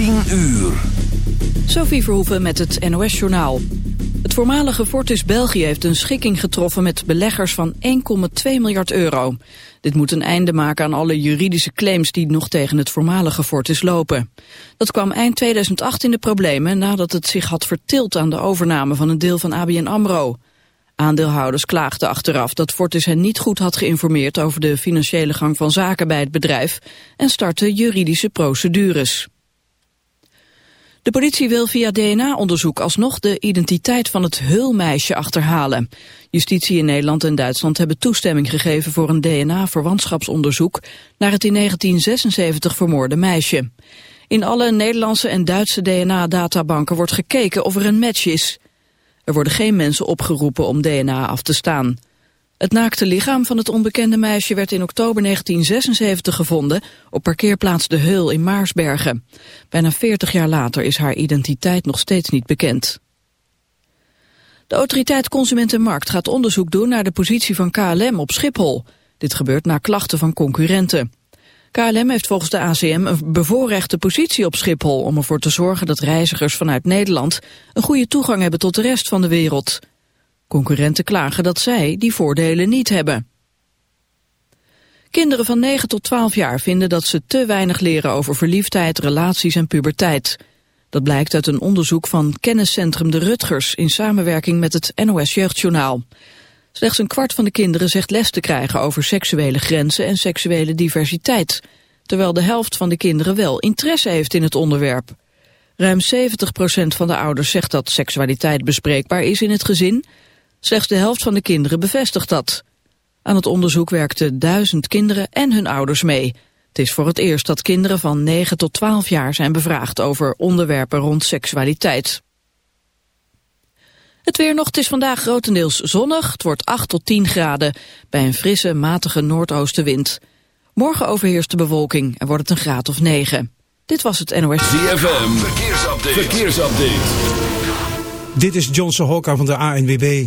10 uur. Sophie Verhoeven met het NOS-journaal. Het voormalige Fortis België heeft een schikking getroffen met beleggers van 1,2 miljard euro. Dit moet een einde maken aan alle juridische claims die nog tegen het voormalige Fortis lopen. Dat kwam eind 2008 in de problemen nadat het zich had vertild aan de overname van een deel van ABN AMRO. Aandeelhouders klaagden achteraf dat Fortis hen niet goed had geïnformeerd over de financiële gang van zaken bij het bedrijf en startte juridische procedures. De politie wil via DNA-onderzoek alsnog de identiteit van het hulmeisje achterhalen. Justitie in Nederland en Duitsland hebben toestemming gegeven voor een DNA-verwantschapsonderzoek naar het in 1976 vermoorde meisje. In alle Nederlandse en Duitse DNA-databanken wordt gekeken of er een match is. Er worden geen mensen opgeroepen om DNA af te staan. Het naakte lichaam van het onbekende meisje werd in oktober 1976 gevonden op parkeerplaats De Heul in Maarsbergen. Bijna 40 jaar later is haar identiteit nog steeds niet bekend. De autoriteit Consument en Markt gaat onderzoek doen naar de positie van KLM op Schiphol. Dit gebeurt na klachten van concurrenten. KLM heeft volgens de ACM een bevoorrechte positie op Schiphol... om ervoor te zorgen dat reizigers vanuit Nederland... een goede toegang hebben tot de rest van de wereld. Concurrenten klagen dat zij die voordelen niet hebben. Kinderen van 9 tot 12 jaar vinden dat ze te weinig leren over verliefdheid, relaties en puberteit. Dat blijkt uit een onderzoek van kenniscentrum De Rutgers in samenwerking met het NOS Jeugdjournaal. Slechts een kwart van de kinderen zegt les te krijgen over seksuele grenzen en seksuele diversiteit, terwijl de helft van de kinderen wel interesse heeft in het onderwerp. Ruim 70% van de ouders zegt dat seksualiteit bespreekbaar is in het gezin. Slechts de helft van de kinderen bevestigt dat. Aan het onderzoek werkten duizend kinderen en hun ouders mee. Het is voor het eerst dat kinderen van 9 tot 12 jaar zijn bevraagd over onderwerpen rond seksualiteit. Het weer nog, het is vandaag grotendeels zonnig. Het wordt 8 tot 10 graden bij een frisse, matige noordoostenwind. Morgen overheerst de bewolking en wordt het een graad of 9. Dit was het NOS. ZFM, verkeersupdate. verkeersupdate. Dit is Johnson Hokka van de ANWB.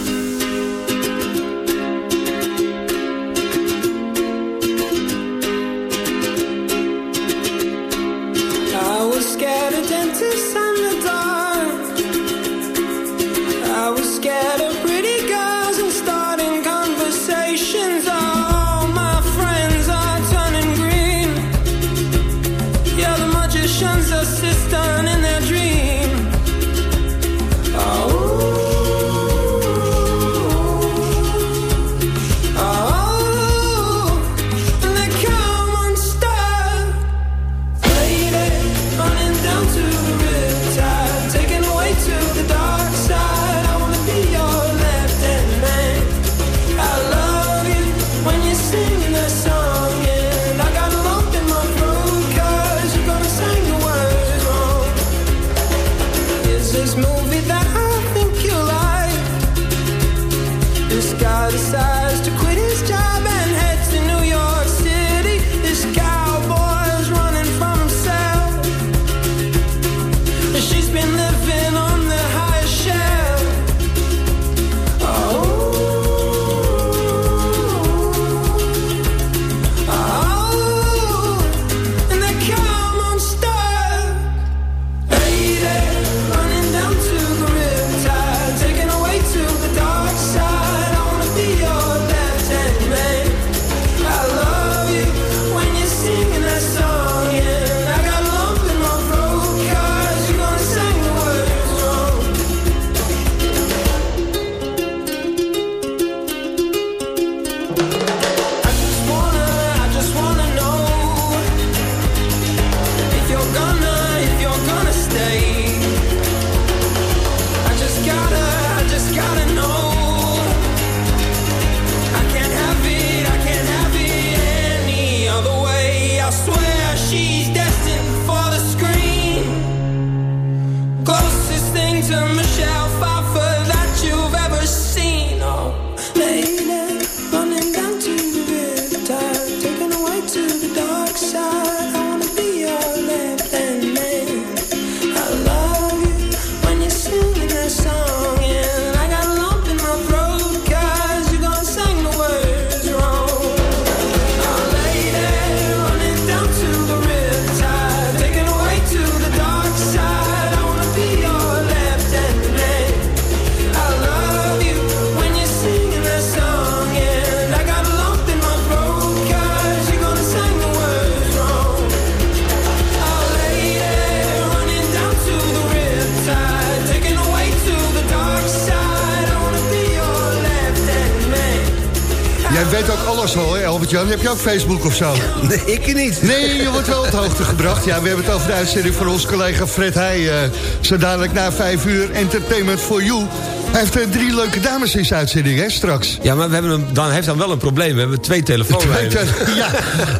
Heb je ook Facebook of zo? Nee, ik niet. Nee, je wordt wel op de hoogte gebracht. Ja, we hebben het over de uitzending van onze collega Fred Heij. eh, zo dadelijk na vijf uur Entertainment for You. Hij heeft eh, drie leuke dames in zijn uitzending, hè, straks. Ja, maar we hebben hem, dan heeft hij wel een probleem. We hebben twee telefoonlijnen. ja,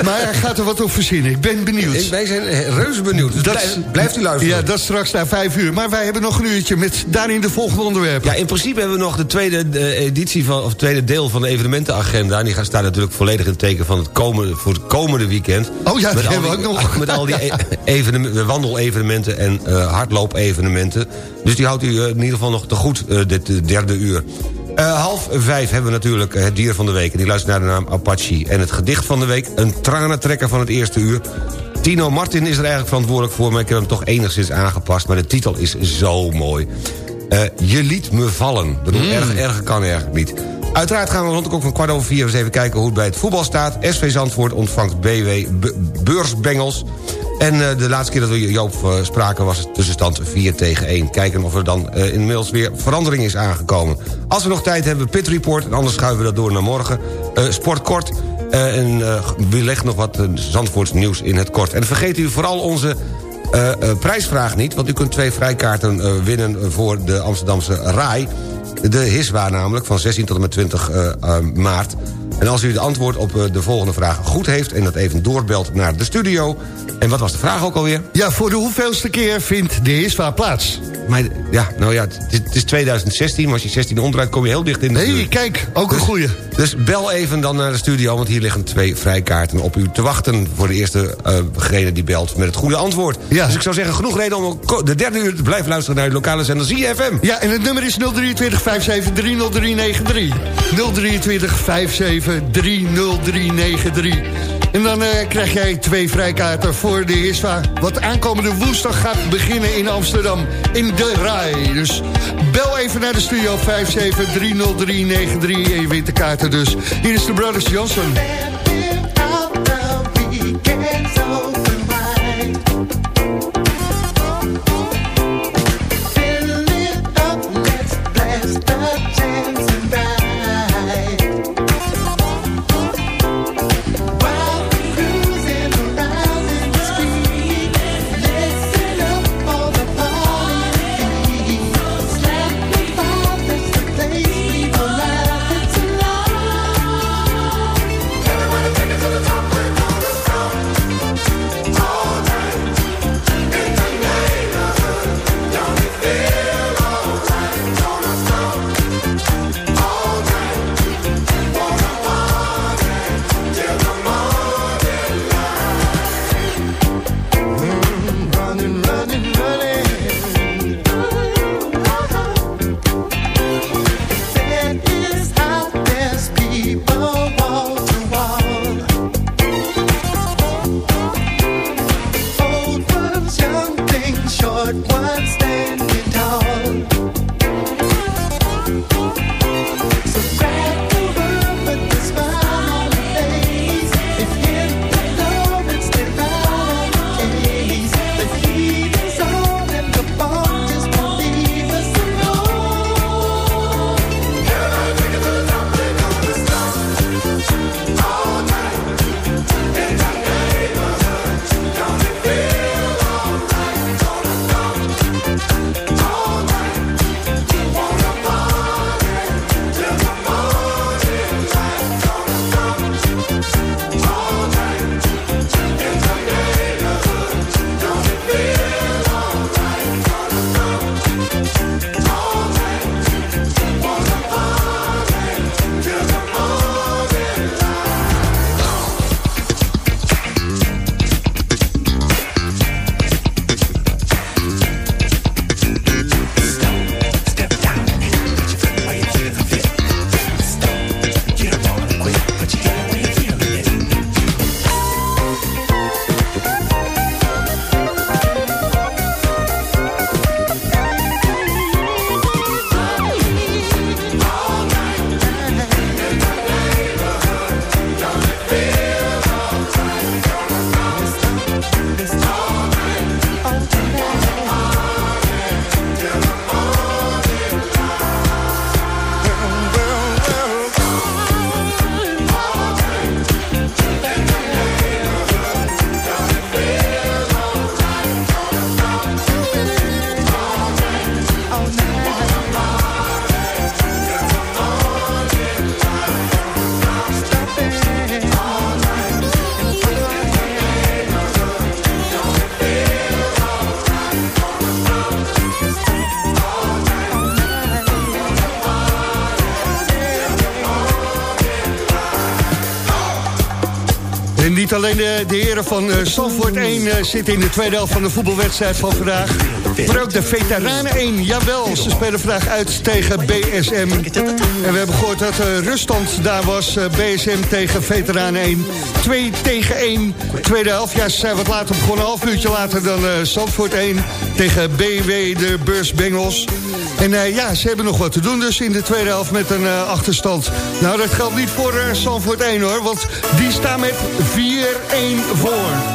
maar hij gaat er wat op verzinnen. Ik ben benieuwd. Ik- Wij zijn eh, reuze benieuwd. Dus Dat- blijf, blijft u luisteren. Ja, dat straks na vijf uur. Maar wij hebben nog een uurtje met daarin de volgende onderwerpen. Ja, in principe hebben we nog de tweede eh, editie van, of tweede deel van de evenementenagenda. En die gaat staan natuurlijk volledig in het teken van het komende, voor het komende weekend. Oh ja, al hebben we ook nog. Met al die e- evenem- wandelevenementen en hardloopevenementen. Dus die houdt u eh, in ieder geval nog te goed, eh, dit eh, derde uur. Half vijf hebben we natuurlijk het dier van de week. En die luistert naar de naam Apache. En het gedicht van de week, een tranentrekker van het eerste uur. Tino Martin is er eigenlijk verantwoordelijk voor... maar ik heb hem toch enigszins aangepast. Maar de titel is zo mooi. Je liet me vallen. Ik bedoel, erg, erger kan eigenlijk niet. Uiteraard gaan we rond de klok van kwart over vier... eens even kijken hoe het bij het voetbal staat. SV Zandvoort ontvangt BW Beursbengels. En eh, de laatste keer dat we Joop eh, spraken was het tussenstand 4 tegen 1. Kijken of er dan eh, inmiddels weer verandering is aangekomen. Als we nog tijd hebben, Pit Report. En anders schuiven we dat door naar morgen. Sport kort. En we leggen nog wat Zandvoorts nieuws in het kort. En vergeet u vooral onze prijsvraag niet... want u kunt twee vrijkaarten winnen voor de Amsterdamse RAI. De HISWA namelijk, van 16 tot en met 20 eh, eh, maart. En als u het antwoord op eh, de volgende vraag goed heeft... en dat even doorbelt naar de studio... en wat was de vraag ook alweer? Ja, voor de hoeveelste keer vindt de HISWA plaats? Maar, ja, nou ja, het is, het is 2016, maar als je 16 omdraait... kom je heel dicht in de Nee, kijk, ook een Dus- goeie. Dus bel even dan naar de studio, want hier liggen twee vrijkaarten op u te wachten... voor de eerste uh, die belt met het goede antwoord. Ja. Dus ik zou zeggen, genoeg reden om de derde uur te blijven luisteren... naar de lokale zender ZFM. Ja, en het nummer is 023 57 30393. 023 57 30393. En dan eh, krijg jij twee vrijkaarten voor de ISVA... wat aankomende woensdag gaat beginnen in Amsterdam, in de RAI. Dus bel even naar de studio 57 30393 en je wint de kaarten dus. Hier is de Brothers Johnson. Alleen de, de heren van uh, Zandvoort 1 uh, zitten in de tweede helft van de voetbalwedstrijd van vandaag. Maar ook de veteranen 1, jawel. Ze spelen vandaag uit tegen BSM. En we hebben gehoord dat uh, ruststand daar was. BSM tegen veteranen 1. 2 tegen 1. Tweede helft. Ja, ze zijn wat later begonnen. Een half uurtje later dan Zandvoort 1 tegen BW, de Beursbengels. En uh, ja, ze hebben nog wat te doen dus in de tweede helft met een uh, achterstand. Nou, dat geldt niet voor uh, Zandvoort 1 hoor, want die staan met 4-1 voor.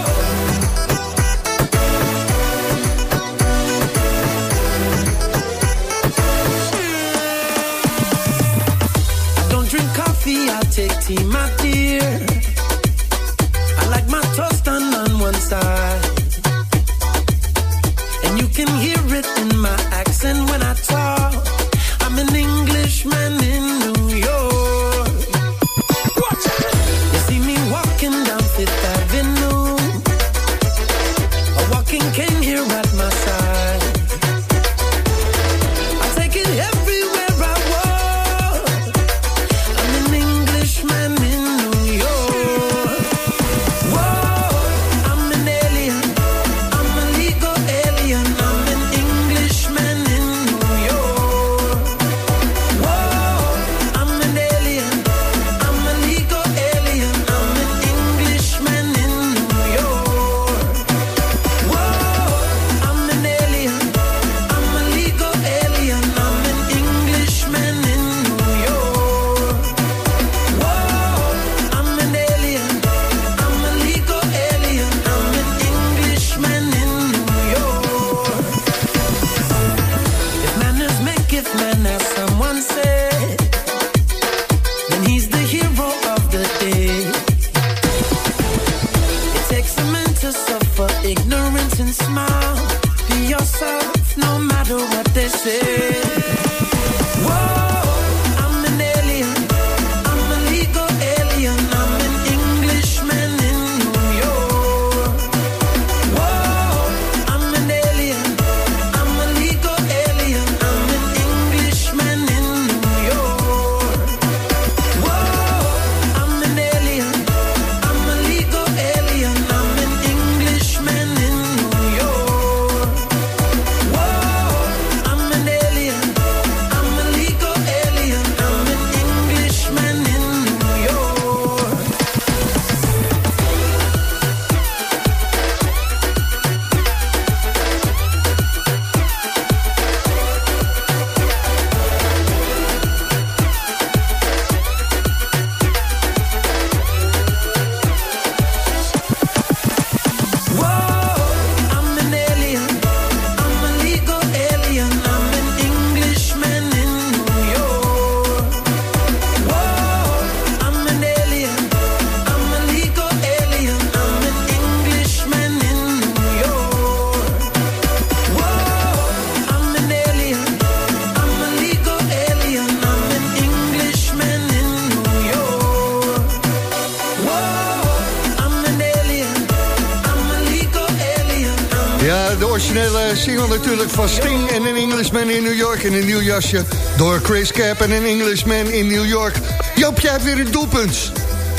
In een nieuw jasje door Chris Cap en een Englishman in New York. Joop, jij hebt weer een doelpunt.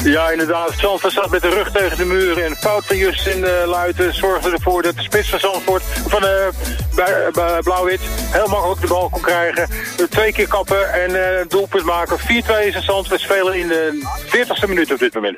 Ja, inderdaad. Zandvoort staat met de rug tegen de muur. En fout van Justin uh, Luiten zorgde ervoor dat de spits van Zandvoort... van bij Blauw-Wit heel makkelijk de bal kon krijgen. Uh, twee keer kappen en uh, doelpunt maken. 4-2 is een Zandvoort spelen in de 40ste minuut op dit moment.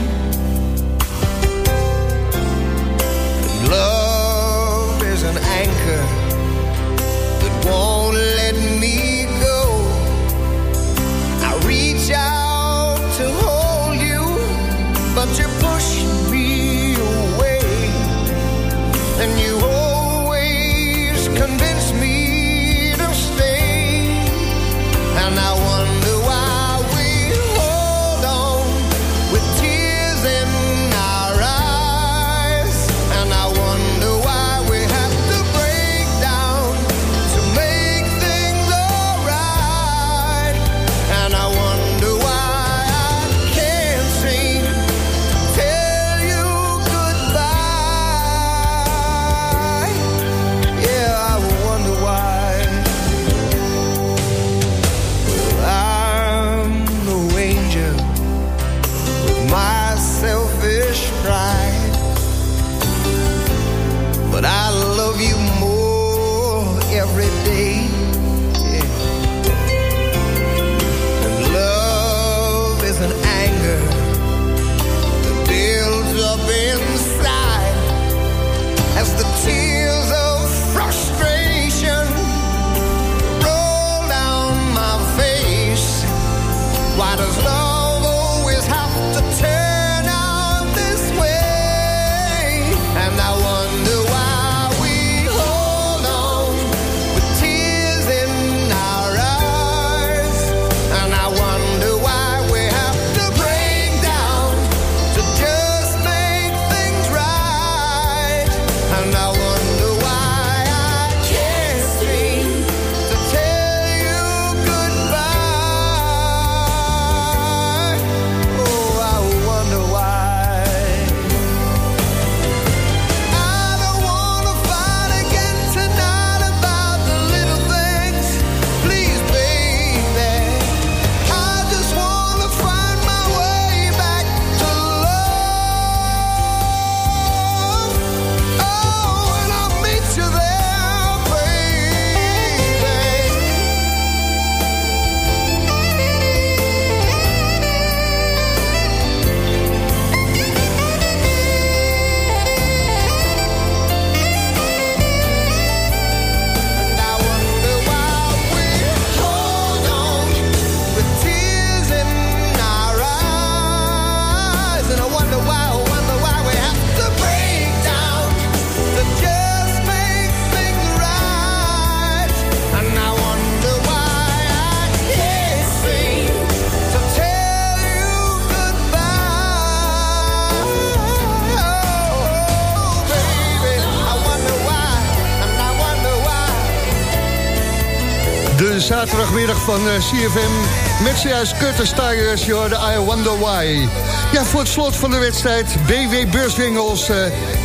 Van eh, CFM met zojuist Curtis Tigers, je hoorde I Wonder Why. Ja, voor het slot van de wedstrijd BW Beurswingels, eh,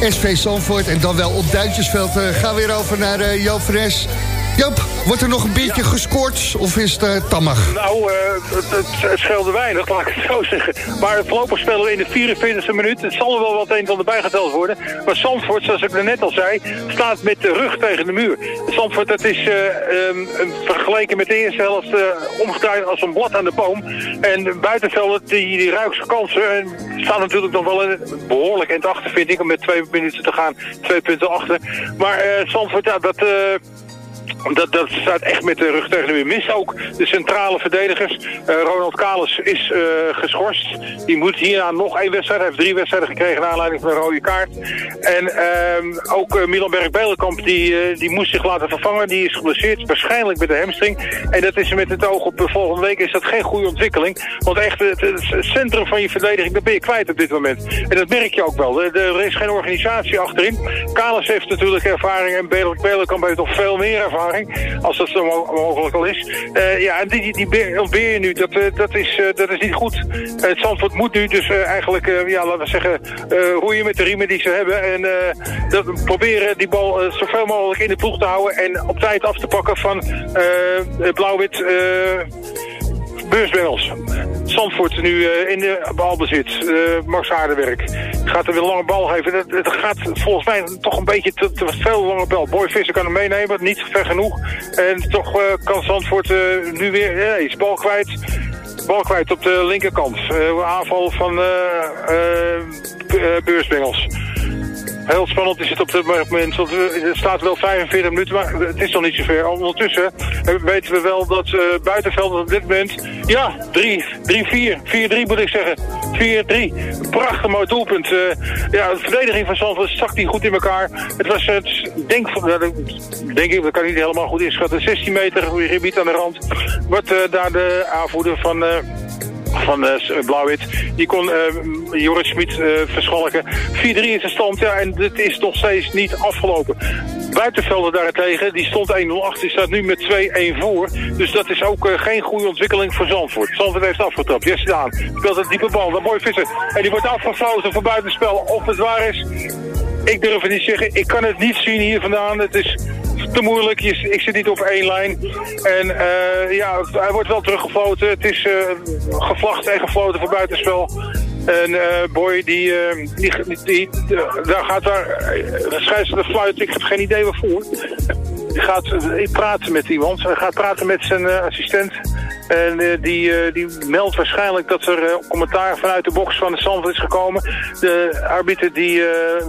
SV Zandvoort... en dan wel op Duintjesveld eh, gaan we weer over naar eh, Joop Fres. Joop, wordt er nog een beetje gescoord of is het eh, tammig? Nou, eh, het, het, het scheelde weinig, laat ik het zo zeggen. Maar voorlopig spelen we in de 44e minuut. Het zal er wel wat een van erbij geteld worden. Maar Zandvoort, zoals ik net al zei, staat met de rug tegen de muur. Zandvoort, dat is eh, ehm, vergeleken met de eerste helft omgedraaid als een blad aan de boom. En buitenvelden, die, die ruikse kansen, en staan natuurlijk nog wel een behoorlijk in het achter, vind ik. Om met twee minuten te gaan, twee punten achter. Maar Zandvoort, ja, dat... eh, dat, dat staat echt met de rug tegen de muur. Mist ook de centrale verdedigers. Eh, Ronald Kalis is eh, geschorst. Die moet hierna nog één wedstrijd. Hij heeft drie wedstrijden gekregen naar aanleiding van een rode kaart. En ehm, ook uh, Milan Berg-Belenkamp die, eh, die moest zich laten vervangen. Die is geblesseerd, waarschijnlijk met de hamstring. En dat is met het oog op de volgende week is dat geen goede ontwikkeling. Want echt het, centrum van je verdediging, dat ben je kwijt op dit moment. En dat merk je ook wel. Er, er is geen organisatie achterin. Kalis heeft natuurlijk ervaring en Belenkamp heeft nog veel meer ervaring. Als dat zo mo- mogelijk al is. Eh, ja, en die, die, die be- ontbeer je nu. Dat, eh, dat, is, eh, dat is niet goed. Het Zandvoort moet nu dus eigenlijk, ja, laten we zeggen, roeien met de riemen die ze hebben. En dat, proberen die bal zoveel mogelijk in de ploeg te houden. En op tijd af te pakken van Blauw-Wit beursbengels. Zandvoort nu eh, in de balbezit. eh Max Aardenwerk. Gaat er weer een lange bal geven. Het, gaat volgens mij toch een beetje te, te veel lange bal. Boy kan hem meenemen, niet ver genoeg. En toch eh, kan Zandvoort nu weer... Ja, is bal kwijt. Bal kwijt op de linkerkant. Aanval van beursbengels. Heel spannend is het op dit moment, het staat wel 45 minuten, maar het is nog niet zover. Ondertussen eh, weten we wel dat eh buitenveld op dit moment, ja, 3, 3, 4, 4, 3 moet ik zeggen. 4, 3. Prachtig mooi doelpunt. Eh, ja, de verdediging van Zandvoort stak die goed in elkaar. Het was het, denk, denk ik, dat kan ik niet helemaal goed inschatten, 16 meter gebied aan de rand. Wat eh, daar de aanvoerder van... van eh, Blauw-Wit. Die kon eh, Joris Smit eh, verschalken. 4-3 is de stand, ja, en dit is nog steeds niet afgelopen. Buitenvelden daarentegen, die stond 1-0 achter, die staat nu met 2-1 voor. Dus dat is ook eh, geen goede ontwikkeling voor Zandvoort. Zandvoort heeft afgetrapt, Jesse Daan speelt een diepe bal, dan mooi vissen. En die wordt afgefloten voor buitenspel. Of het waar is, ik durf het niet zeggen. Ik kan het niet zien hier vandaan. Het is te moeilijk. Ik zit niet op één lijn. En eh, ja, hij wordt wel teruggefloten. Het is eh, gevlacht en gefloten voor buitenspel. En eh, Boy, die, die, die, daar gaat daar, uh, scheidsrechter fluit, ik heb geen idee waarvoor. Die gaat praten met iemand, hij gaat praten met zijn assistent. En eh, die, eh, die meldt waarschijnlijk dat er eh, commentaar vanuit de box van de Zandvoort is gekomen. De arbiter die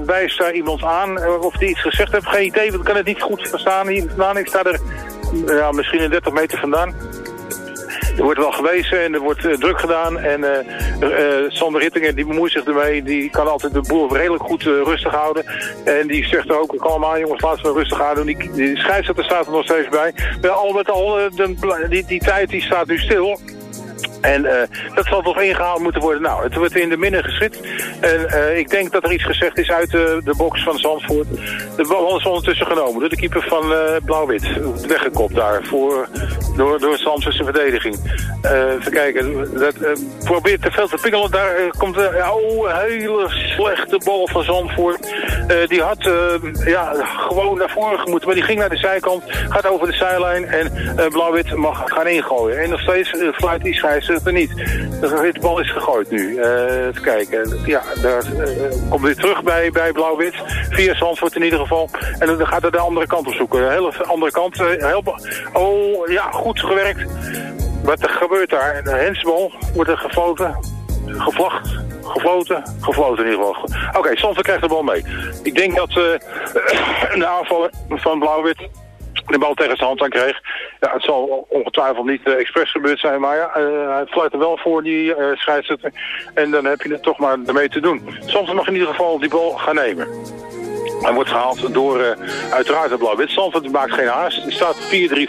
wijst daar iemand aan, of die iets gezegd heeft. Geen idee, want ik kan het niet goed verstaan hier vandaan. Ik sta er ja, misschien een 30 meter vandaan. Er wordt wel gewezen en er wordt eh, druk gedaan. En eh, eh, Sander Rittingen die bemoeit zich ermee. Die kan altijd de boel redelijk goed rustig houden. En die zegt er ook, kalm aan jongens, laten we rustig aan doen. Die, die scheidsrechter staat er nog steeds bij. Maar al met al, de- die, die tijd die staat nu stil. En eh, dat zal toch ingehaald moeten worden. Nou, het wordt in de midden geschikt. En eh, ik denk dat er iets gezegd is uit de, de box van Zandvoort. De bal is ondertussen genomen door de keeper van Blauw-Wit. Weggekopt daar voor, door, door Zandvoortse verdediging. Even kijken. Dat, probeert te veel te pingelen. Daar komt een ja, oh, hele slechte bal van Zandvoort. Die had ja, gewoon naar voren gemoeten. Maar die ging naar de zijkant. Gaat over de zijlijn. En Blauw-Wit mag gaan ingooien. En nog steeds fluit die scheidsrechter niet. De bal is gegooid nu. Even kijken. Ja, daar eh, komt weer terug bij, bij Blauw-Wit. Via Zandvoort in ieder geval. En dan gaat hij de andere kant op zoeken. De hele andere kant. eh, heel, oh, ja, goed gewerkt. Wat er gebeurt daar? Een hensbal wordt er gefloten. Gevlacht. Gefloten. Gefloten in ieder geval. Oké, okay, krijgt de bal mee. Ik denk dat eh de aanvaller van Blauw-Wit de bal tegen zijn hand aan kreeg. Ja, het zal ongetwijfeld niet uh, expres gebeurd zijn, maar ja, uh, hij fluit er wel voor die uh, scheidsrechter. En dan heb je het toch maar ermee te doen. Soms mag in ieder geval die bal gaan nemen. Hij wordt gehaald door uh, uiteraard het blauw-wit. Zandvoort maakt geen haast. Er staat 4-3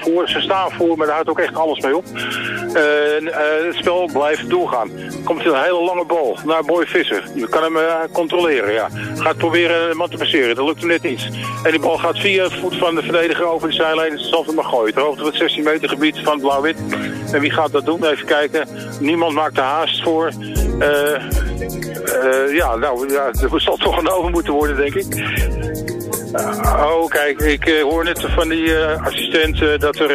voor. Ze staan voor, maar daar houdt ook echt alles mee op. Uh, uh, het spel blijft doorgaan. Komt een hele lange bal naar Boy Visser. Je kan hem controleren, ja. Gaat proberen een te passeren. Dat lukt hem net niet. En die bal gaat via voet van de verdediger over de zijlijn. Zandvoort mag gooien. Ter hoogte van het 16 meter gebied van het blauw-wit. En wie gaat dat doen? Even kijken. Niemand maakt er haast voor. Uh, ja, nou, ja, er zal toch genomen moeten worden, denk ik. Uh, oh, kijk, ik hoor net van die uh, assistent dat er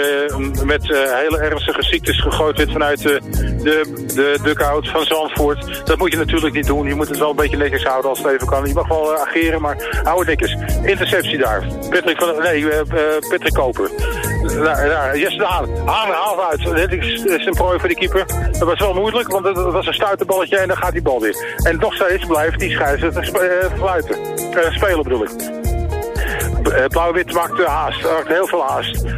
met hele ernstige ziektes gegooid werd vanuit de, de dugout van Zandvoort. Dat moet je natuurlijk niet doen. Je moet het wel een beetje netjes houden als het even kan. Je mag wel ageren, maar hou het netjes. Interceptie daar. Patrick van, nee, Patrick Koper. Daar, daar, Jesse de Haan. Haan haalt uit. Dit is, is een prooi voor de keeper. Dat was wel moeilijk, want het was een stuiterballetje en dan gaat die bal weer. En nog steeds blijft die scheidsrechter sp fluiten. spelen bedoel ik. Blauw-wit maakt haast, maakt heel veel haast. Uh,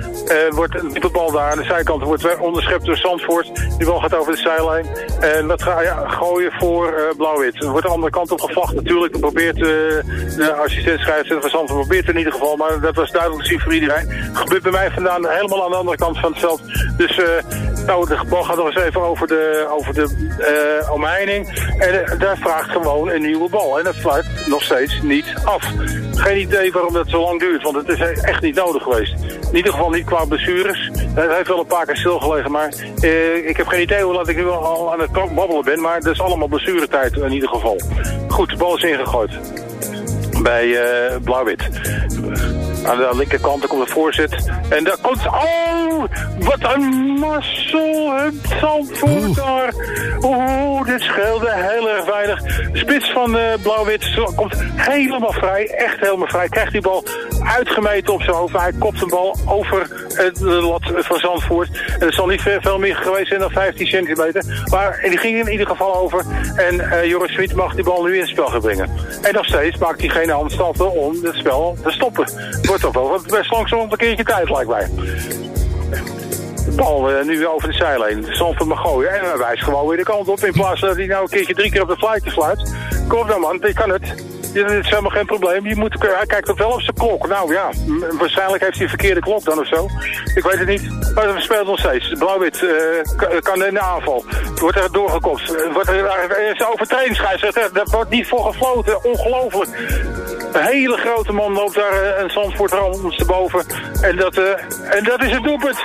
wordt een diepe bal daar aan de zijkant wordt onderschept door Zandvoort. Die bal gaat over de zijlijn. En dat gaat ja, gooien voor uh, Blauw-wit. Er wordt de andere kant op gevlacht natuurlijk. Dat probeert de assistent scheidsrechter van Zandvoort probeert in ieder geval. Maar dat was duidelijk te zien voor iedereen. Gebeurt bij mij vandaan helemaal aan de andere kant van het veld. Dus nou, de bal gaat nog eens even over de, over de omheining. En daar vraagt gewoon een nieuwe bal. En dat sluit nog steeds niet af. Geen idee waarom dat zo lang duurt. Want het is echt niet nodig geweest. In ieder geval niet qua blessures. Hij heeft wel een paar keer stilgelegen, maar uh, ik heb geen idee hoe laat ik nu al aan het babbelen ben. Maar dat is allemaal blessuretijd in ieder geval. Goed, de bal is ingegooid. Bij uh, Blauw-Wit. Aan de linkerkant komt de voorzet. En daar komt... Oh, wat een mazzel. Het Zandvoort daar. Oeh, dit scheelde heel erg weinig. Spits van uh, Blauw-Wit komt helemaal vrij. Echt helemaal vrij. Krijgt die bal uitgemeten op zijn hoofd. Hij kopt de bal over de lat van Zandvoort. En het zal niet veel meer geweest zijn dan 15 centimeter. Maar die ging in ieder geval over. En uh, Joris Smit mag die bal nu in het spel gaan brengen. En nog steeds maakt hij geen handstappen om het spel te stoppen. Wordt toch wel best langzaam een keertje tijd, lijkt mij. De bal uh, nu over de zijlijn. Zandvoort mag gooien. En hij wijst gewoon weer de kant op. In plaats dat hij nou een keertje drie keer op de fluitje sluit. Kom dan man, kan het. Dit is helemaal geen probleem. Je moet, hij kijkt ook wel op zijn klok. Nou ja, waarschijnlijk heeft hij een verkeerde klok dan of zo. Ik weet het niet. Maar we spelen nog steeds. Blauw-wit uh, kan in de aanval. Wordt er doorgekopt. Wordt er, er is overtredingsscheidsrechter. Daar wordt niet voor gefloten. Ongelooflijk. Een hele grote man loopt daar uh, een Zandvoort boven. En dat, en dat is het doelpunt.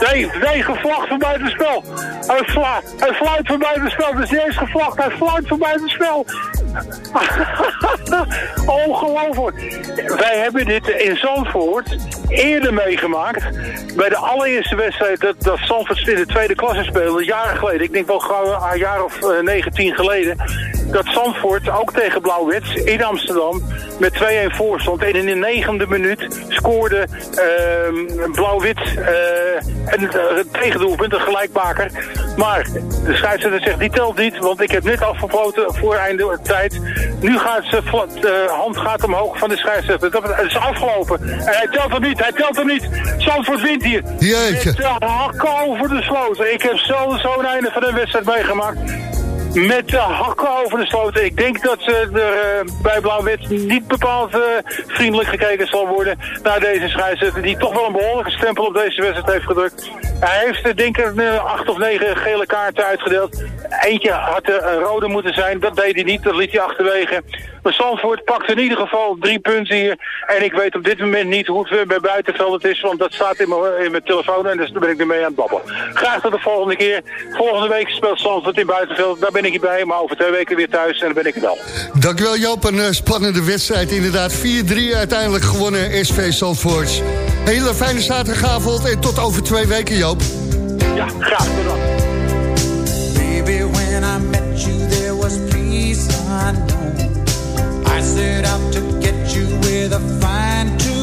Nee, nee, gevlacht voor buiten spel. Hij, fla hij fluit voor buiten spel. Dus niet eens gevlacht, hij fluit voor buiten spel. ongelooflijk. Wij hebben dit in Zandvoort eerder meegemaakt. Bij de allereerste wedstrijd dat, dat Zandvoort in de tweede klasse speelde, jaren geleden. Ik denk wel gauw een jaar of eh, 19 geleden. Dat Zandvoort ook tegen Blauw-Wit in Amsterdam met 2-1 voor stond. En in de negende minuut scoorde ehm, Blauw-Wit eh, en eh, tegendoelpunt, een gelijkmaker. Maar de scheidsrechter zegt, die telt niet, want ik heb net afgefloten voor einde tijd. Nu gaat ze, de hand gaat omhoog van de scheidsrechter. Dat het is afgelopen. En hij telt hem niet, hij telt hem niet. Zandvoort wint hier. Jeetje. Met de hakken over de sloten. Ik heb zelden zo'n einde van een wedstrijd meegemaakt. Met de hakken over de sloten. Ik denk dat ze er eh, bij Blauw-Wit niet bepaald eh, vriendelijk gekeken zal worden naar deze scheidsrechter. Die toch wel een behoorlijke stempel op deze wedstrijd heeft gedrukt. Hij heeft eh, denk ik acht of negen gele kaarten uitgedeeld. Eentje had er een rode moeten zijn. Dat deed hij niet. Dat liet hij achterwege. Maar Zandvoort pakt in ieder geval drie punten hier. En ik weet op dit moment niet hoe het bij buitenveld het is. Want dat staat in mijn, in mijn telefoon. En dus daar ben ik ermee aan het babbelen. Graag tot de volgende keer. Volgende week speelt Zandvoort in buitenveld. Daar ben hierbij. Maar over twee weken weer thuis. En dan ben ik er wel. Dankjewel Joop, een eh, spannende wedstrijd. Inderdaad, 4-3 uiteindelijk gewonnen SV Zandvoort. Hele fijne zaterdagavond en tot over twee weken Joop. Ja, graag. Baby, when I met you, there was peace unknown. I set out to get you with a fine tooth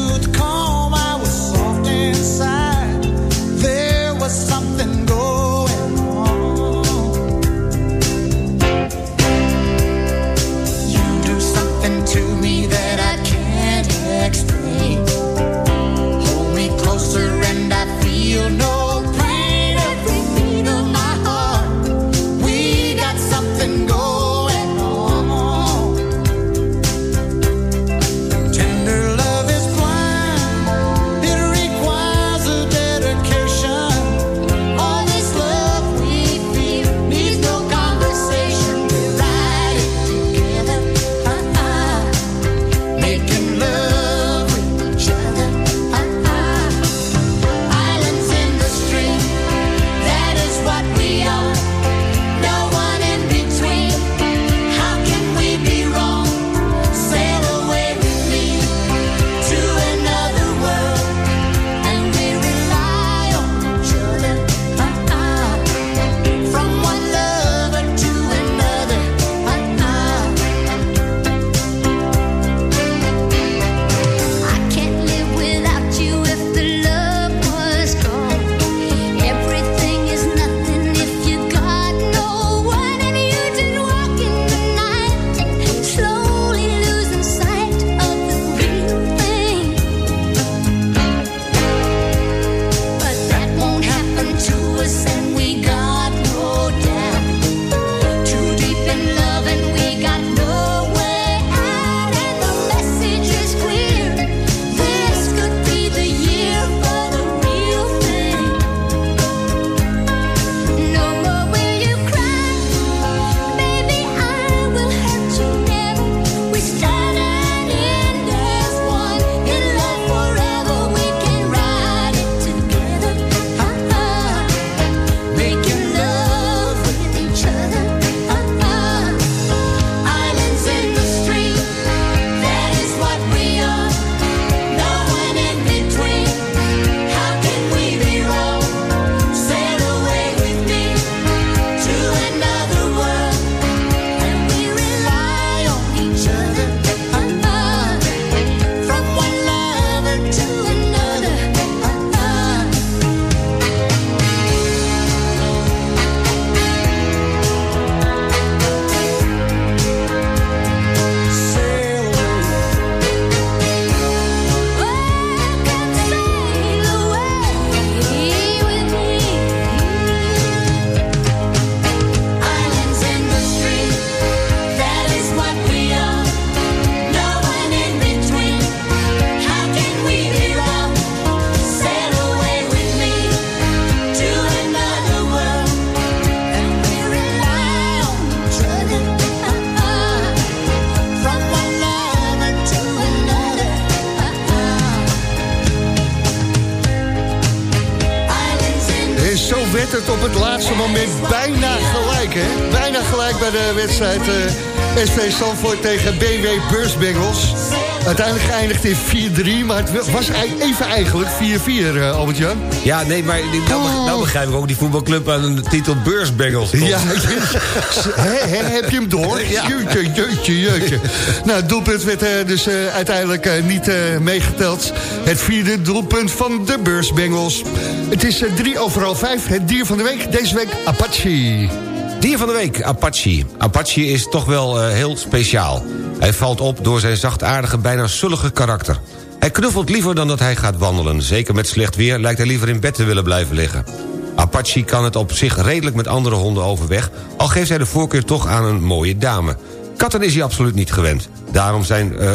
SV Zandvoort tegen BW Beursbengels. Uiteindelijk geëindigd in 4-3, maar het was even eigenlijk 4-4, eh, Albert-Jan. Ja, nee, maar nou, nou begrijp ik ook die voetbalclub aan de titel Beursbengels. Ja, heb je hem door? Jeutje, jeutje, jeutje. Nou, het doelpunt werd eh, dus eh, uiteindelijk niet meegeteld. Het vierde doelpunt van de beursbengels. Het is eh, drie overal vijf. Het dier van de week, deze week Apache. Dier van de week, Apache. Apache is toch wel eh, heel speciaal. Hij valt op door zijn zachtaardige, bijna zullige karakter. Hij knuffelt liever dan dat hij gaat wandelen. Zeker met slecht weer lijkt hij liever in bed te willen blijven liggen. Apache kan het op zich redelijk met andere honden overweg... al geeft hij de voorkeur toch aan een mooie dame. Katten is hij absoluut niet gewend. Daarom zijn, eh,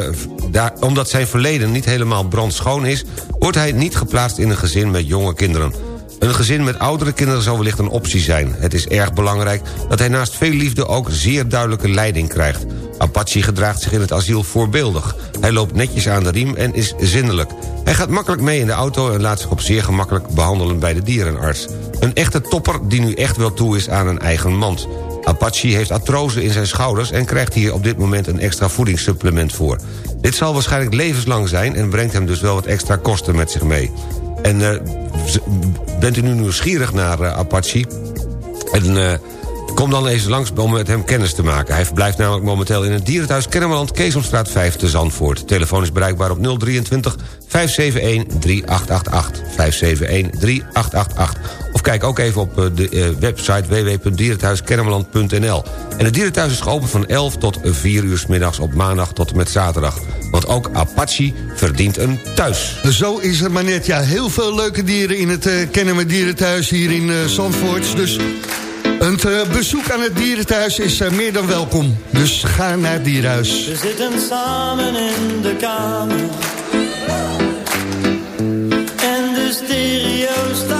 daar, omdat zijn verleden niet helemaal brandschoon is... wordt hij niet geplaatst in een gezin met jonge kinderen. Een gezin met oudere kinderen zou wellicht een optie zijn. Het is erg belangrijk dat hij naast veel liefde ook zeer duidelijke leiding krijgt. Apache gedraagt zich in het asiel voorbeeldig. Hij loopt netjes aan de riem en is zinnelijk. Hij gaat makkelijk mee in de auto en laat zich op zeer gemakkelijk behandelen bij de dierenarts. Een echte topper die nu echt wel toe is aan een eigen mand. Apache heeft artrose in zijn schouders... en krijgt hier op dit moment een extra voedingssupplement voor. Dit zal waarschijnlijk levenslang zijn... en brengt hem dus wel wat extra kosten met zich mee. En z- bent u nu nieuwsgierig naar eh, Apache? En eh, kom dan eens langs om met hem kennis te maken. Hij verblijft namelijk momenteel in het dierenthuis Kennemerland... Keesomstraat 5 te Zandvoort. Telefoon is bereikbaar op 023 571 3888. 571 3888. Kijk ook even op eh, de eh, website www.dierenthuiskennemerland.nl. En het dierenthuis is geopend van 11 tot 4 uur 's middags op maandag tot en met zaterdag. Want ook Apache verdient een thuis. Zo is het maar net. Ja, heel veel leuke dieren in het uh, Kennemer Dierenthuis hier in eh Zandvoort. Dus een eh, bezoek aan het dierenthuis is eh, meer dan welkom. Dus ga naar het dierhuis. We zitten samen in de kamer. En de stereo staat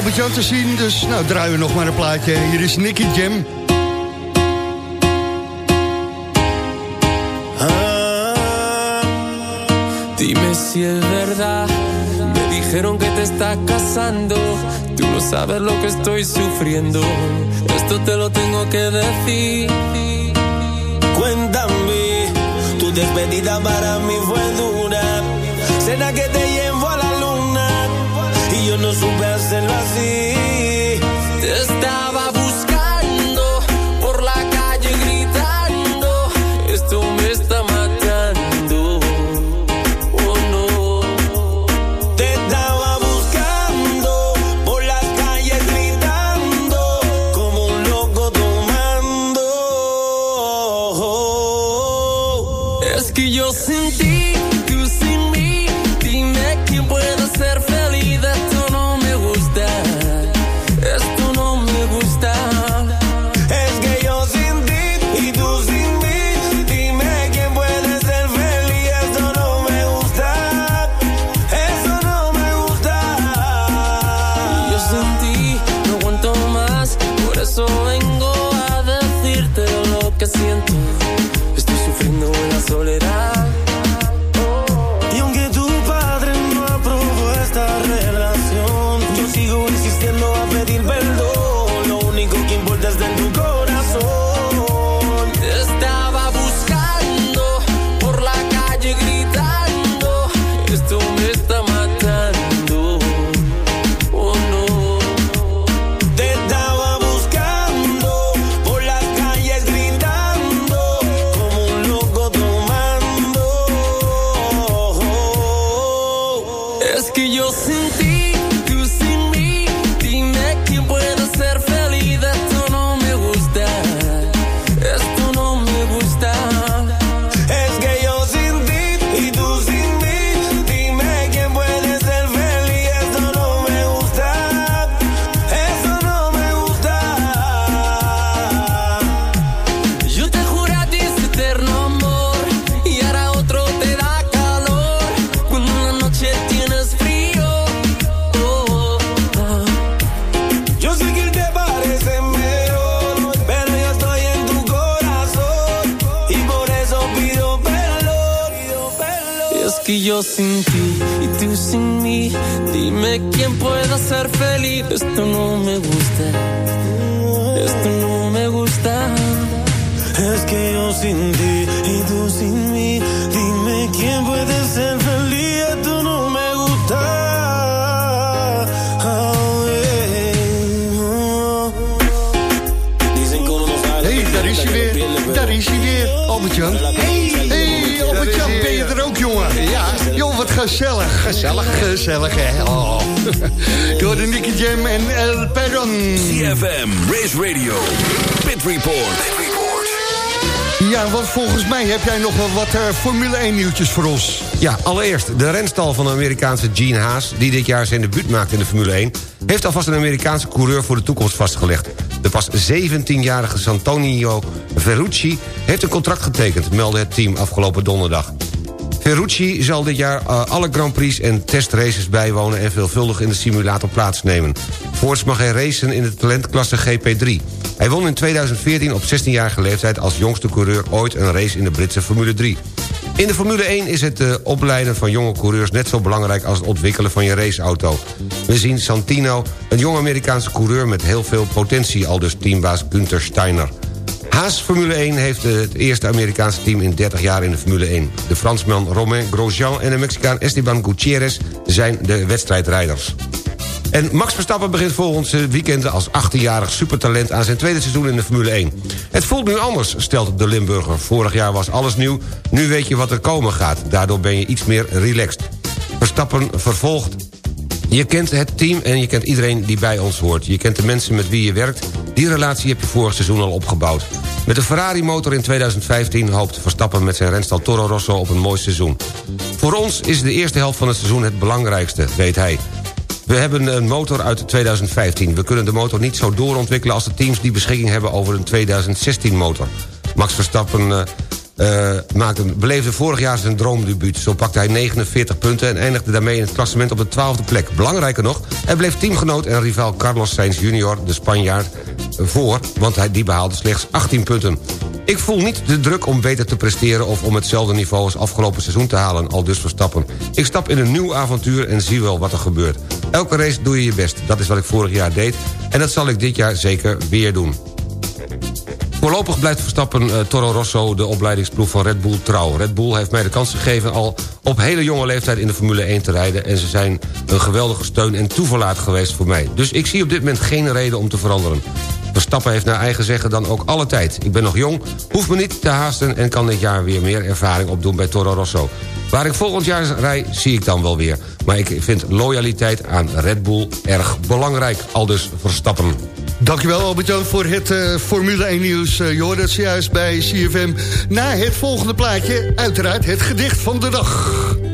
Albert-Jan te zien. Dus nou, draaien we nog maar een plaatje. Hier is Nicky Jam. Ah, dime si es verdad. Me dijeron que te estás casando. Tú no sabes lo que estoy sufriendo. Esto te lo tengo que decir. Cuéntame, tu despedida para mí fue dura. Cena que yo no supe hacerlo así. Heb jij nog wat eh, Formule 1 nieuwtjes voor ons. Ja, allereerst de renstal van de Amerikaanse Gene Haas... die dit jaar zijn debuut maakt in de Formule 1... heeft alvast een Amerikaanse coureur voor de toekomst vastgelegd. De pas 17-jarige Santonio Ferrucci heeft een contract getekend... meldde het team afgelopen donderdag. Ferrucci zal dit jaar eh, alle Grand Prix en testraces bijwonen... en veelvuldig in de simulator plaatsnemen. Voorts mag hij racen in de talentklasse GP3. Hij won in 2014 op 16-jarige leeftijd... als jongste coureur ooit een race in de Britse Formule 3. In de Formule 1 is het uh, opleiden van jonge coureurs net zo belangrijk... als het ontwikkelen van je raceauto. We zien Santino, een jong Amerikaanse coureur... met heel veel potentie, al dus teambaas Günther Steiner. Haas Formule 1 heeft het eerste Amerikaanse team in 30 jaar in de Formule 1. De Fransman Romain Grosjean en de Mexicaan Esteban Gutierrez zijn de wedstrijdrijders. En Max Verstappen begint volgend weekend als 18-jarig supertalent... aan zijn tweede seizoen in de Formule 1. Het voelt nu anders, stelt de Limburger. Vorig jaar was alles nieuw, nu weet je wat er komen gaat. Daardoor ben je iets meer relaxed. Verstappen vervolgt je kent het team en je kent iedereen die bij ons hoort. Je kent de mensen met wie je werkt. Die relatie heb je vorig seizoen al opgebouwd. Met de Ferrari-motor in 2015 hoopt Verstappen met zijn renstal Toro Rosso op een mooi seizoen. Voor ons is de eerste helft van het seizoen het belangrijkste, weet hij. We hebben een motor uit 2015. We kunnen de motor niet zo doorontwikkelen als de teams die beschikking hebben over een 2016-motor. Max Verstappen... Eh, maakte, beleefde vorig jaar zijn droomdebuut. Zo pakte hij 49 punten en eindigde daarmee in het klassement op de 12e plek. Belangrijker nog, hij bleef teamgenoot en rivaal Carlos Sainz junior, de Spanjaard, voor... want hij, die behaalde slechts 18 punten. Ik voel niet de druk om beter te presteren... of om hetzelfde niveau als afgelopen seizoen te halen, al dus Verstappen. Ik stap in een nieuw avontuur en zie wel wat er gebeurt. Elke race doe je je best. Dat is wat ik vorig jaar deed. En dat zal ik dit jaar zeker weer doen. Voorlopig blijft Verstappen eh, Toro Rosso de opleidingsploeg van Red Bull trouw. Red Bull heeft mij de kans gegeven al op hele jonge leeftijd in de Formule 1 te rijden... en ze zijn een geweldige steun en toeverlaat geweest voor mij. Dus ik zie op dit moment geen reden om te veranderen. Verstappen heeft naar eigen zeggen dan ook alle tijd. Ik ben nog jong, hoef me niet te haasten... en kan dit jaar weer meer ervaring opdoen bij Toro Rosso. Waar ik volgend jaar rij, zie ik dan wel weer. Maar ik vind loyaliteit aan Red Bull erg belangrijk. Aldus Verstappen. Dankjewel Albert-Jan voor het eh, Formule 1 nieuws. Uh, je hoort het zojuist bij CFM. Na het volgende plaatje, uiteraard het gedicht van de dag.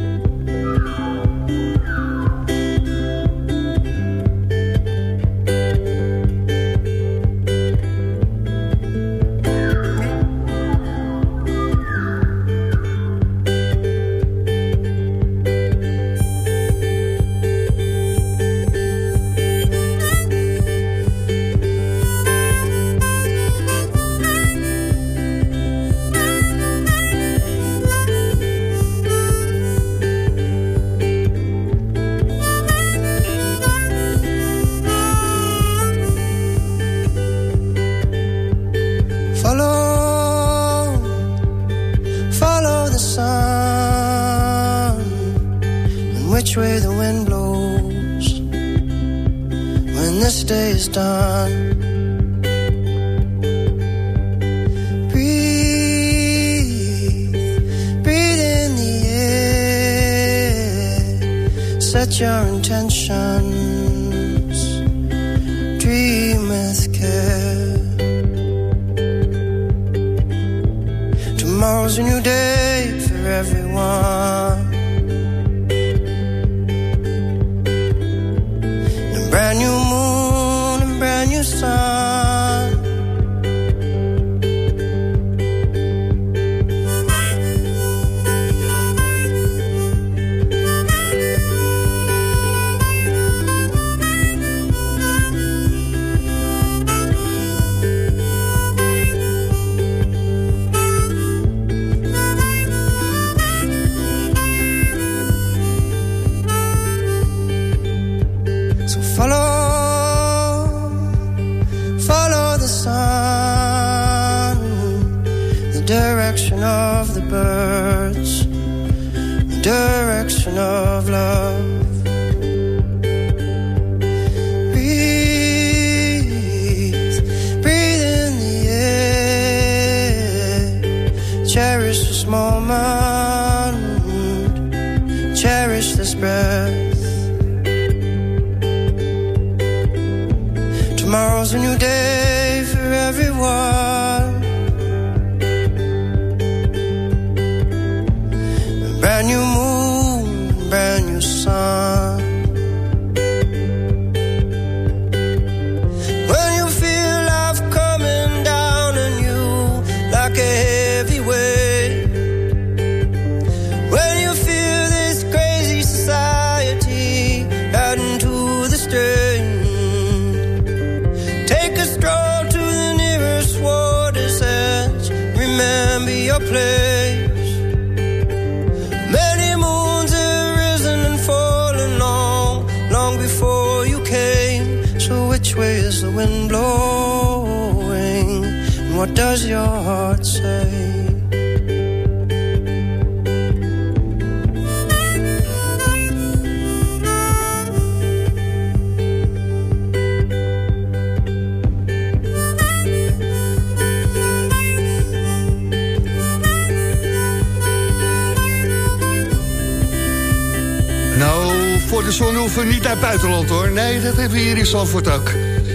Zon hoeven niet naar buitenland hoor. Nee, dat hebben we hier in Zandvoort ook.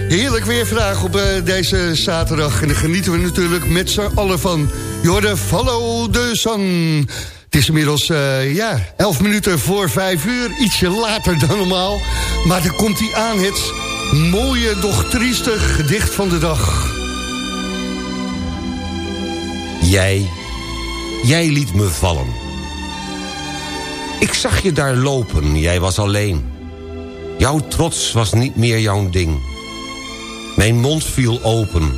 Heerlijk weer vandaag op eh, deze zaterdag. En daar genieten we natuurlijk met z'n allen van. Jorden, follow the sun. Het is inmiddels, eh, ja, 11 minuten voor 5 uur. Ietsje later dan normaal. Maar dan komt hij aan, het mooie, doch trieste gedicht van de dag. Jij jij liet me vallen. Ik zag je daar lopen, jij was alleen. Jouw trots was niet meer jouw ding. Mijn mond viel open.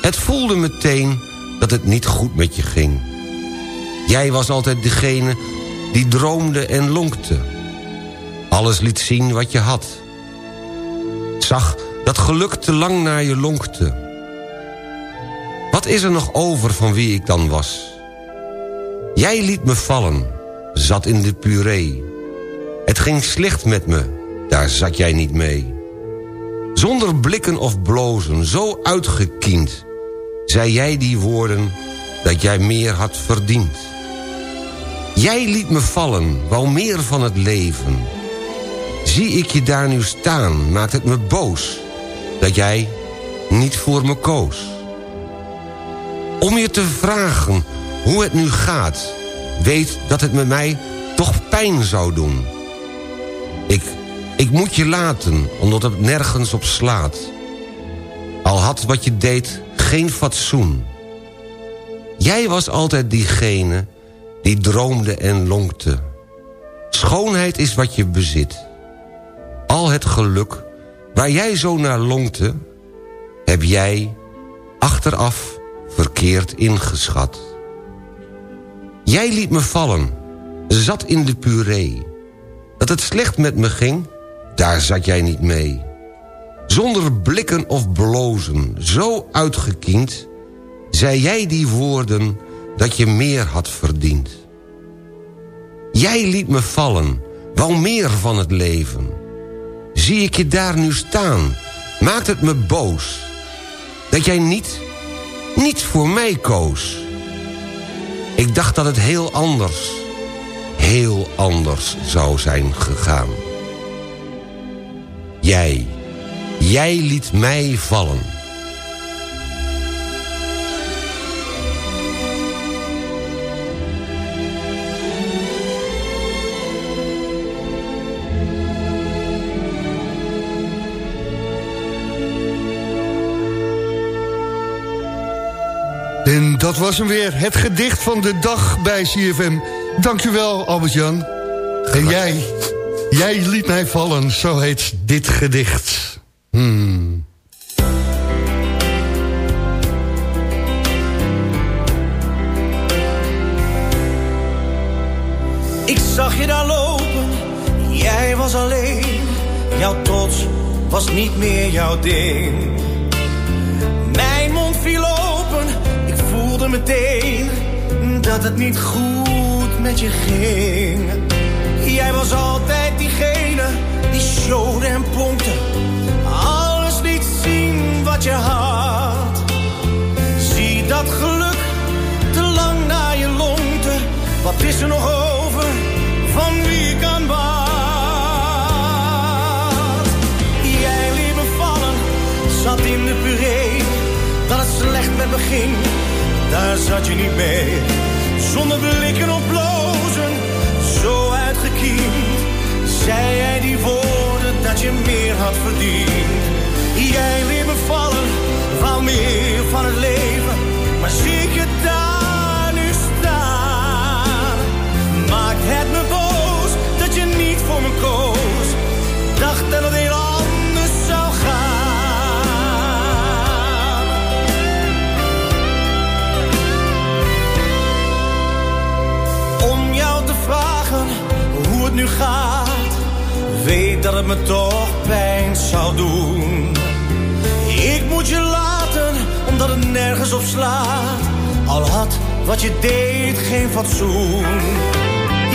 Het voelde meteen dat het niet goed met je ging. Jij was altijd degene die droomde en lonkte. Alles liet zien wat je had. Zag dat geluk te lang naar je lonkte. Wat is er nog over van wie ik dan was? Jij liet me vallen, zat in de puree. Het ging slecht met me, daar zat jij niet mee. Zonder blikken of blozen, zo uitgekiend... zei jij die woorden dat jij meer had verdiend. Jij liet me vallen, wou meer van het leven. Zie ik je daar nu staan, maakt het me boos... dat jij niet voor me koos. Om je te vragen hoe het nu gaat... weet dat het met mij toch pijn zou doen. Ik, ik moet je laten, omdat het nergens op slaat. Al had wat je deed geen fatsoen. Jij was altijd diegene die droomde en lonkte. Schoonheid is wat je bezit. Al het geluk waar jij zo naar lonkte... heb jij achteraf verkeerd ingeschat. Jij liet me vallen, zat in de puree. Dat het slecht met me ging, daar zat jij niet mee. Zonder blikken of blozen, zo uitgekiend... zei jij die woorden dat je meer had verdiend. Jij liet me vallen, wou meer van het leven. Zie ik je daar nu staan, maakt het me boos... dat jij niet, niet voor mij koos. Ik dacht dat het heel anders, heel anders zou zijn gegaan. Jij, jij liet mij vallen. Dat was hem weer, het gedicht van de dag bij CFM. Dankjewel, Albert-Jan. En jij, jij liet mij vallen, zo heet dit gedicht. Daar zat je niet mee. Zonder blikken of blozen, zo uitgekiend. Zei jij die woorden dat je meer had verdiend. Jij liet me vallen, wou meer van het leven. Het me toch pijn zou doen. Ik moet je laten, omdat het nergens op slaat. Al had wat je deed geen fatsoen.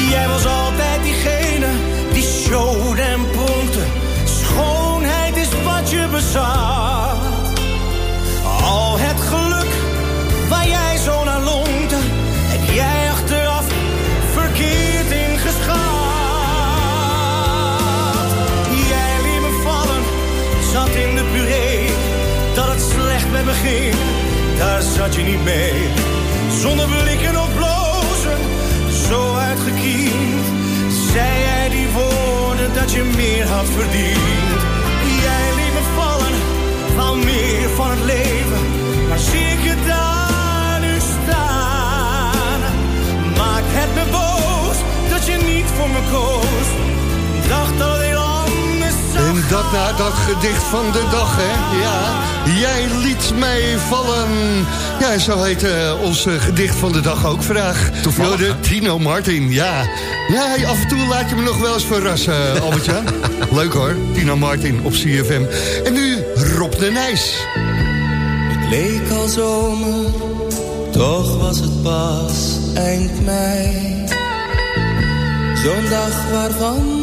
Jij was altijd diegene die showde en pronkte. Schoonheid is wat je bezat. Al in de puree, dat het slecht met me ging, daar zat je niet mee. Zonder blikken of blozen, zo uitgekiend, zei jij die woorden dat je meer had verdiend. Jij liet me vallen, van meer van het leven, maar zie ik je daar nu staan. Maak het me boos, dat je niet voor me koos, dacht dat gedicht van de dag, hè? Ja, jij liet mij vallen. Ja, zo heet eh, ons eh, gedicht van de dag ook vandaag. Toevallig, Door de? Tino Martin, ja. Ja, af en toe laat je me nog wel eens verrassen, Albertje. Leuk hoor, Tino Martin op CFM. En nu Rob de Nijs. Het leek al zomer, toch was het pas eind mei. Zo'n dag waarvan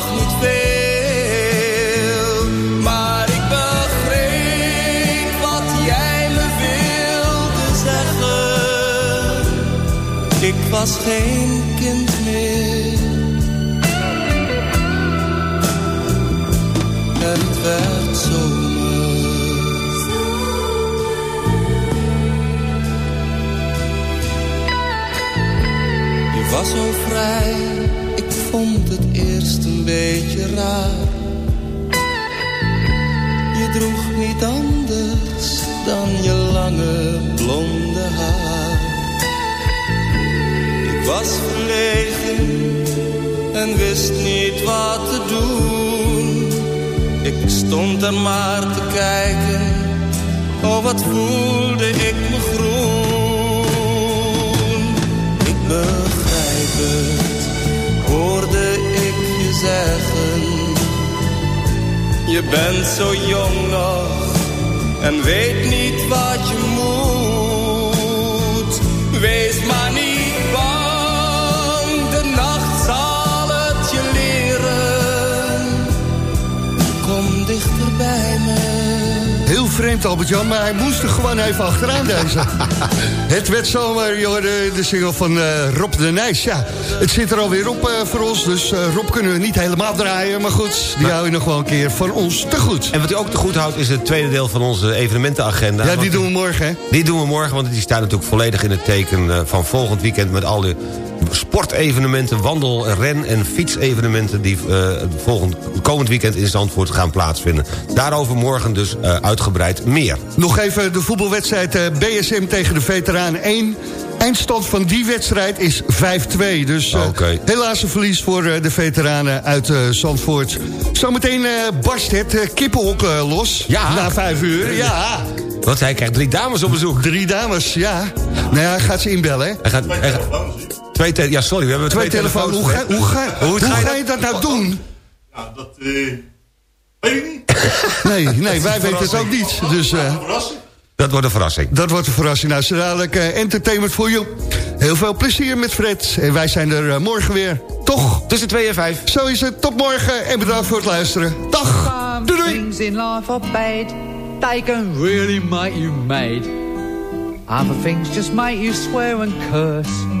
was geen kind meer. Het werd zomer. Je was zo vrij, ik vond het eerst een beetje raar. Je droeg niet anders dan je lange blonde haar. Was verlegen en wist niet wat te doen. Ik stond er maar te kijken, oh wat voelde ik me groen. Ik begrijp het, hoorde ik je zeggen. Je bent zo jong nog en weet niet wat je moet. Wees maar niet vreemd, Albert-Jan, maar hij moest er gewoon even achteraan deze. het werd zomer, joh, de, de single van eh, Rob de Nijs. Ja, het zit er alweer op eh, voor ons, dus eh, Rob kunnen we niet helemaal draaien. Maar goed, die hou je nog wel een keer van ons te goed. En wat u ook te goed houdt is het tweede deel van onze evenementenagenda. Ja, die doen we morgen, hè? Die doen we morgen, want die staat natuurlijk volledig in het teken van volgend weekend... met al die sportevenementen, wandel-, ren- en fietsevenementen... die eh, volgend, komend weekend in Zandvoort gaan plaatsvinden. Daarover morgen dus eh, uitgebreid meer. Nog even de voetbalwedstrijd eh, BSM tegen de Veteranen 1. Eindstand van die wedstrijd is 5-2. Dus Oké. helaas een verlies voor de veteranen uit Zandvoort. Zometeen barst het kippenhok los. Ja. Na vijf uur, ja. Want hij krijgt drie dames op bezoek. Drie dames, ja. Nou ja, gaat ze inbellen, hè? Hij gaat, hij gaat- twee te- ja, sorry, we hebben Twee twee, telefoons. Hoe, ga, hoe, ga, hoe, Hoe ga, je dat nou doen? Ja, dat eh weet ik niet. Nee, nee wij weten het ook niet. Dus eh, Dat wordt een verrassing. dat wordt een verrassing. Nou, zo dadelijk eh, entertainment voor je. Heel veel plezier met Fred. En wij zijn er morgen weer. Toch? Tussen 2 en 5. Zo is het. Tot morgen en bedankt voor het luisteren. Dag. Doei doei. things in life are bad. They can really make you mad. Other things just make you swear and curse.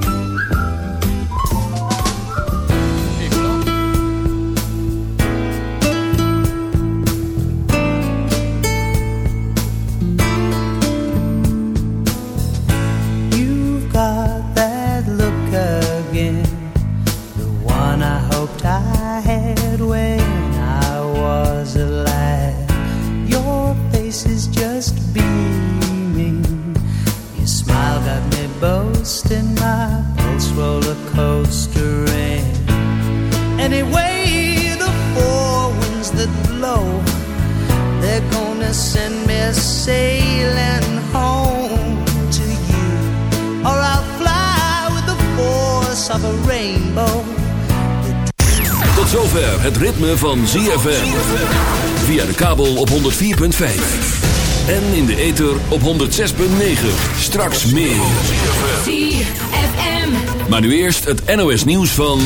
Sailing home to you. Or I'll fly with the force of a rainbow. Tot zover het ritme van ZFM. Via de kabel op 104.5. En in de ether op 106.9. Straks meer. ZFM. Maar nu eerst het NOS nieuws van...